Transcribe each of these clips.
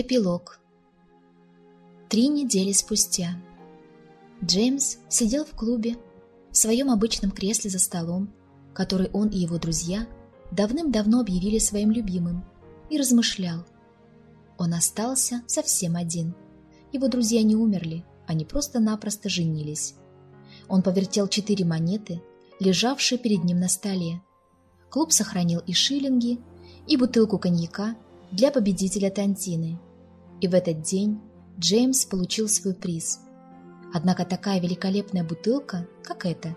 Эпилог. Три недели спустя. Джеймс сидел в клубе, в своем обычном кресле за столом, который он и его друзья давным-давно объявили своим любимым, и размышлял. Он остался совсем один. Его друзья не умерли, они просто-напросто женились. Он повертел четыре монеты, лежавшие перед ним на столе. Клуб сохранил и шиллинги, и бутылку коньяка для победителя Тантины. И в этот день Джеймс получил свой приз. Однако такая великолепная бутылка, как эта,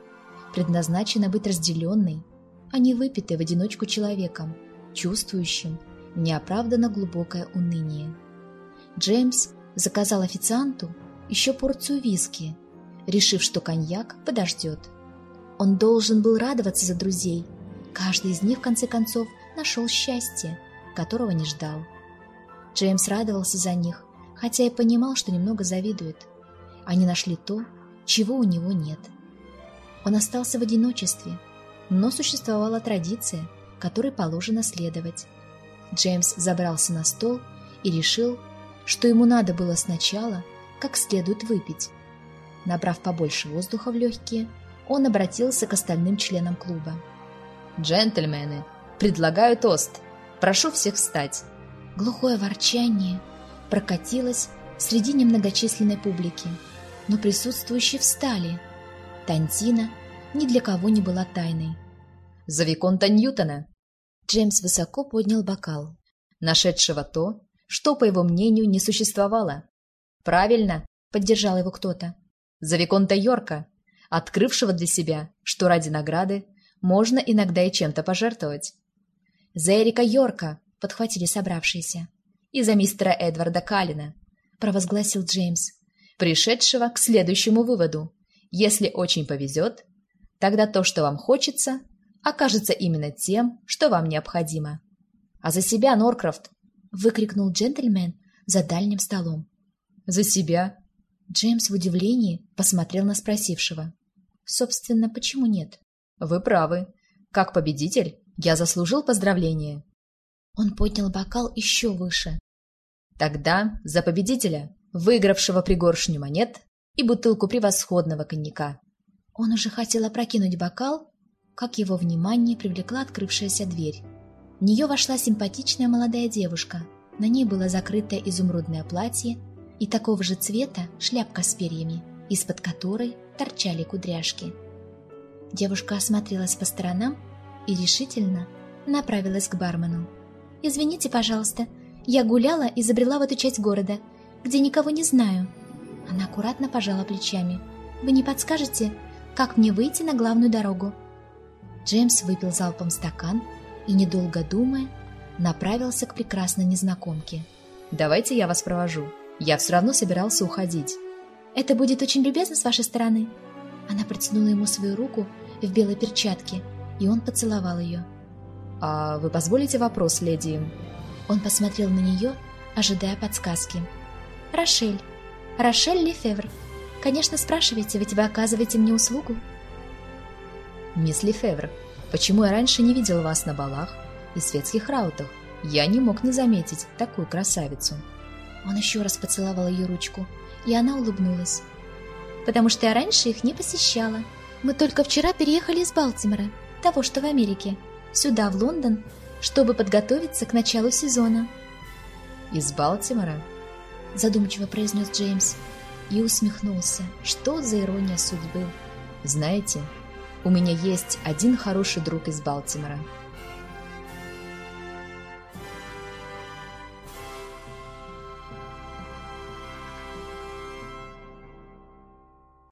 предназначена быть разделенной, а не выпитой в одиночку человеком, чувствующим неоправданно глубокое уныние. Джеймс заказал официанту еще порцию виски, решив, что коньяк подождет. Он должен был радоваться за друзей. Каждый из них, в конце концов, нашел счастье, которого не ждал. Джеймс радовался за них, хотя и понимал, что немного завидует. Они нашли то, чего у него нет. Он остался в одиночестве, но существовала традиция, которой положено следовать. Джеймс забрался на стол и решил, что ему надо было сначала как следует выпить. Набрав побольше воздуха в легкие, он обратился к остальным членам клуба. «Джентльмены, предлагаю тост. Прошу всех встать». Глухое ворчание прокатилось среди немногочисленной публики, но присутствующие встали. Тантина ни для кого не была тайной. «За Виконта Ньютона!» Джеймс высоко поднял бокал. «Нашедшего то, что, по его мнению, не существовало. «Правильно», — поддержал его кто-то. «За Виконта Йорка, открывшего для себя, что ради награды можно иногда и чем-то пожертвовать». «За Эрика Йорка», — подхватили собравшиеся. «И за мистера Эдварда Каллина», — провозгласил Джеймс, пришедшего к следующему выводу. «Если очень повезет, тогда то, что вам хочется, окажется именно тем, что вам необходимо». «А за себя, Норкрофт!» — выкрикнул джентльмен за дальним столом. За себя. Джеймс в удивлении посмотрел на спросившего. Собственно, почему нет? Вы правы. Как победитель, я заслужил поздравления. Он поднял бокал еще выше. Тогда за победителя, выигравшего пригоршню монет и бутылку превосходного коньяка. Он уже хотел опрокинуть бокал, как его внимание привлекла открывшаяся дверь. В нее вошла симпатичная молодая девушка. На ней было закрытое изумрудное платье и такого же цвета шляпка с перьями, из-под которой торчали кудряшки. Девушка осмотрелась по сторонам и решительно направилась к бармену. «Извините, пожалуйста, я гуляла и забрела в эту часть города, где никого не знаю». Она аккуратно пожала плечами. «Вы не подскажете, как мне выйти на главную дорогу?» Джеймс выпил залпом стакан и, недолго думая, направился к прекрасной незнакомке. «Давайте я вас провожу», я все равно собирался уходить. «Это будет очень любезно с вашей стороны». Она протянула ему свою руку в белой перчатке, и он поцеловал ее. «А вы позволите вопрос, леди?» Он посмотрел на нее, ожидая подсказки. «Рошель. Рошель Лефевр. Конечно, спрашивайте, вы тебя оказываете мне услугу». «Мисс Лефевр, почему я раньше не видел вас на балах и светских раутах? Я не мог не заметить такую красавицу». Он еще раз поцеловал ее ручку, и она улыбнулась. «Потому что я раньше их не посещала. Мы только вчера переехали из Балтимора, того, что в Америке, сюда, в Лондон, чтобы подготовиться к началу сезона». «Из Балтимора?» Задумчиво произнес Джеймс и усмехнулся. Что за ирония судьбы? «Знаете, у меня есть один хороший друг из Балтимора»,